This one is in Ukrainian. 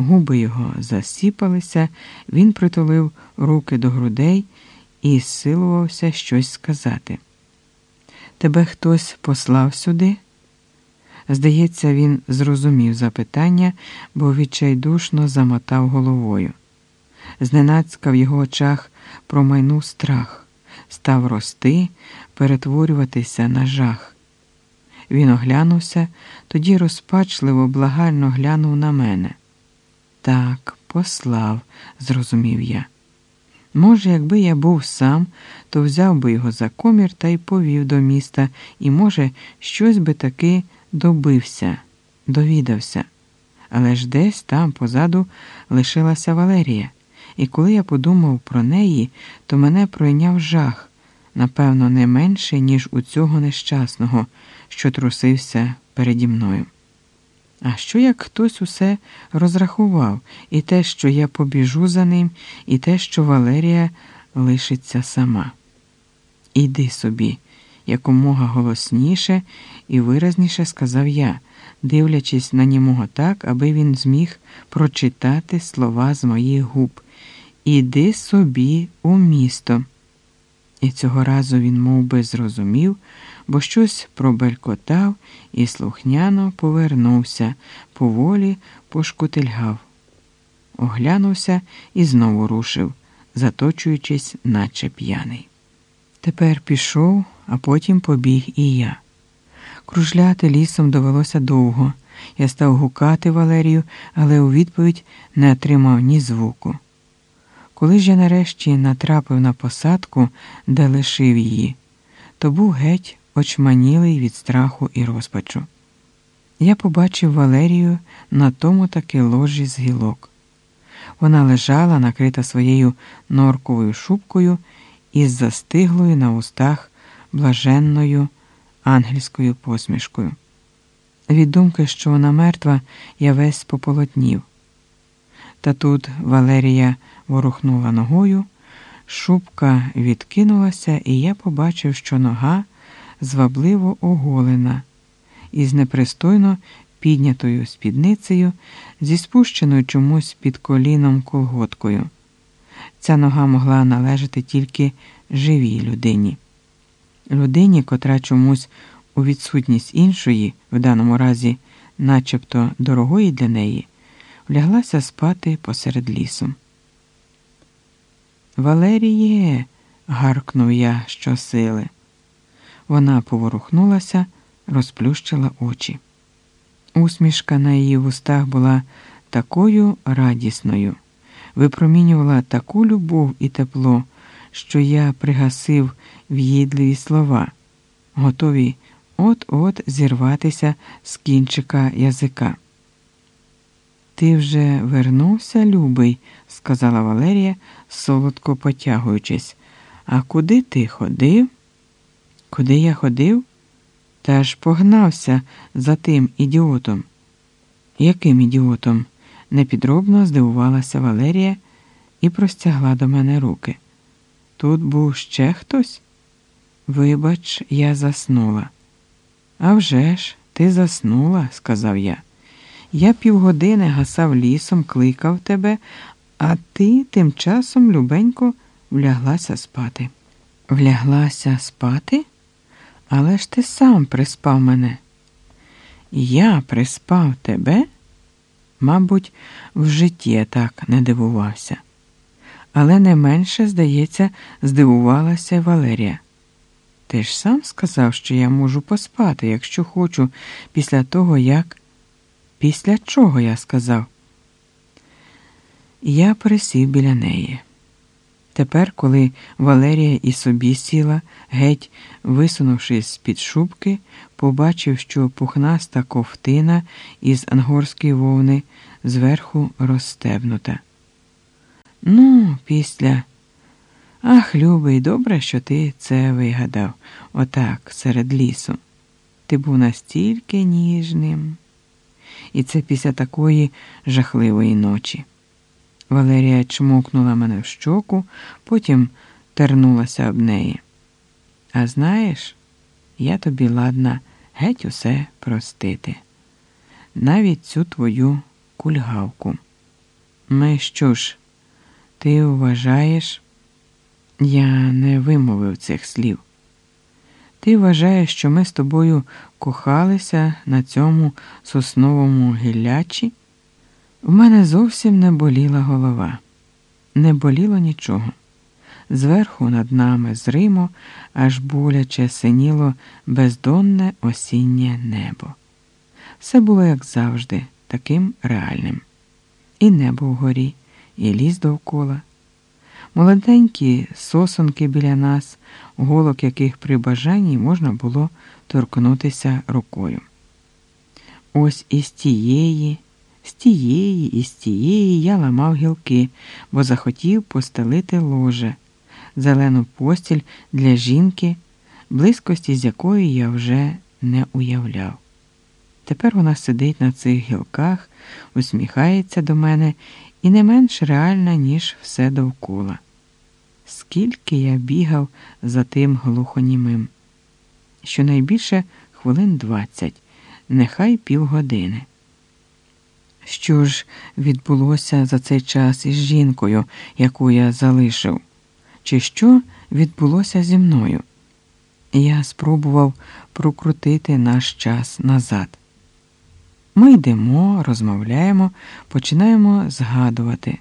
Губи його засіпалися, він притулив руки до грудей і силувався щось сказати. Тебе хтось послав сюди? Здається, він зрозумів запитання, бо відчайдушно замотав головою. Зненацька в його очах промайнув страх, став рости, перетворюватися на жах. Він оглянувся, тоді розпачливо, благально глянув на мене. Так, послав, зрозумів я. Може, якби я був сам, то взяв би його за комір та й повів до міста, і, може, щось би таки добився, довідався. Але ж десь там позаду лишилася Валерія, і коли я подумав про неї, то мене пройняв жах, напевно, не менше, ніж у цього нещасного, що трусився переді мною. А що як хтось усе розрахував, і те, що я побіжу за ним, і те, що Валерія лишиться сама? Іди собі, якомога голосніше і виразніше сказав я, дивлячись на німого так, аби він зміг прочитати слова з моїх губ. Іди собі у місто. І цього разу він мов би, зрозумів, бо щось пробелькотав і слухняно повернувся, поволі пошкутильгав. Оглянувся і знову рушив, заточуючись, наче п'яний. Тепер пішов, а потім побіг і я. Кружляти лісом довелося довго. Я став гукати Валерію, але у відповідь не отримав ні звуку. Коли ж я нарешті натрапив на посадку, де лишив її, то був геть очманілий від страху і розпачу. Я побачив Валерію на тому таки ложі з гілок. Вона лежала, накрита своєю норковою шубкою із застиглою на устах блаженною ангельською посмішкою. Від думки, що вона мертва, я весь пополотнів. Та тут Валерія ворухнула ногою, шубка відкинулася, і я побачив, що нога звабливо оголена, із непристойно піднятою спідницею, зі спущеною чомусь під коліном колготкою. Ця нога могла належати тільки живій людині. Людині, котра чомусь у відсутність іншої, в даному разі, начебто дорогої для неї, вляглася спати посеред лісу. Валеріє, гаркнув я щосили. Вона поворухнулася, розплющила очі. Усмішка на її вустах була такою радісною, випромінювала таку любов і тепло, що я пригасив в'їдливі слова, готові от-от зірватися з кінчика язика. Ти вже вернувся, любий, сказала Валерія, солодко потягуючись. А куди ти ходив? Куди я ходив? Та ж погнався за тим ідіотом. Яким ідіотом? непідробно здивувалася Валерія і простягла до мене руки. Тут був ще хтось? Вибач, я заснула. «А вже ж, ти заснула, сказав я. Я півгодини гасав лісом, кликав тебе, а ти тим часом любенько вляглася спати. Вляглася спати? Але ж ти сам приспав мене. Я приспав тебе? Мабуть, в житті я так не дивувався. Але не менше, здається, здивувалася Валерія. Ти ж сам сказав, що я можу поспати, якщо хочу, після того, як. Після чого я сказав? Я присів біля неї. Тепер, коли Валерія і собі сіла, геть висунувшись з під шубки, побачив, що пухнаста ковтина із ангорської вовни зверху розстебнута. Ну, після. Ах, любий, добре, що ти це вигадав, отак, серед лісу. Ти був настільки ніжним. І це після такої жахливої ночі. Валерія чмокнула мене в щоку, потім тернулася об неї. А знаєш, я тобі ладна геть усе простити, навіть цю твою кульгавку. Ми що ж, ти вважаєш? Я не вимовив цих слів. Ти вважаєш, що ми з тобою кохалися на цьому сосновому гіллячі? В мене зовсім не боліла голова, не боліло нічого. Зверху над нами зримо аж боляче синіло бездонне осіннє небо. Все було, як завжди, таким реальним. І небо вгорі, і ліс довкола. Молоденькі сосонки біля нас, голок яких при бажанні можна було торкнутися рукою. Ось із тієї, з тієї і з тієї я ламав гілки, бо захотів постелити ложе, зелену постіль для жінки, близькості з якої я вже не уявляв. Тепер вона сидить на цих гілках, усміхається до мене і не менш реальна, ніж все довкола. Скільки я бігав за тим глухонімим, щонайбільше хвилин двадцять, нехай півгодини. Що ж відбулося за цей час із жінкою, яку я залишив, чи що відбулося зі мною? Я спробував прокрутити наш час назад. Ми йдемо, розмовляємо, починаємо згадувати.